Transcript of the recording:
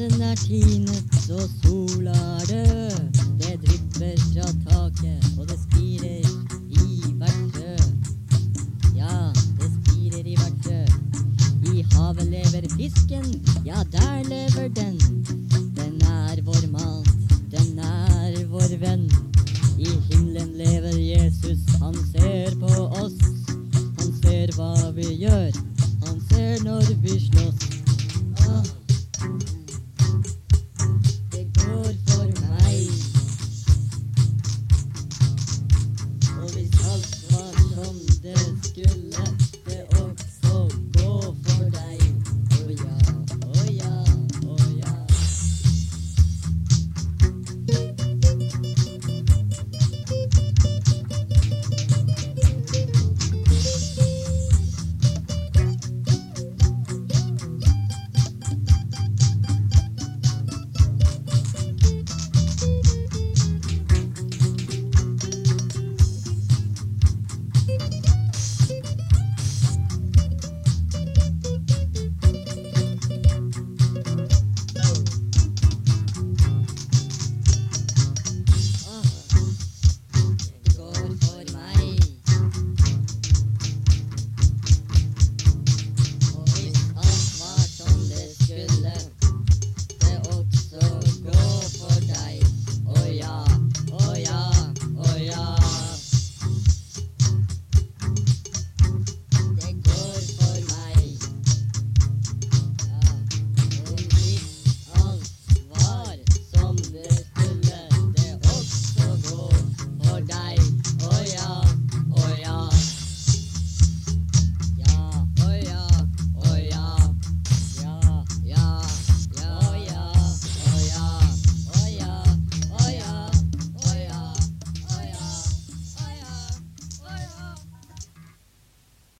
Solen er tinet, og sola er død. Det drypper fra taket, og det spirer i hvert frø. Ja, det spirer i hvert frø. I havet lever fisken, ja, der lever den. Den er vår mat, den er vår venn. I himmelen lever Jesus, han ser på oss. Han ser hva vi gjør, han ser når vi slåss.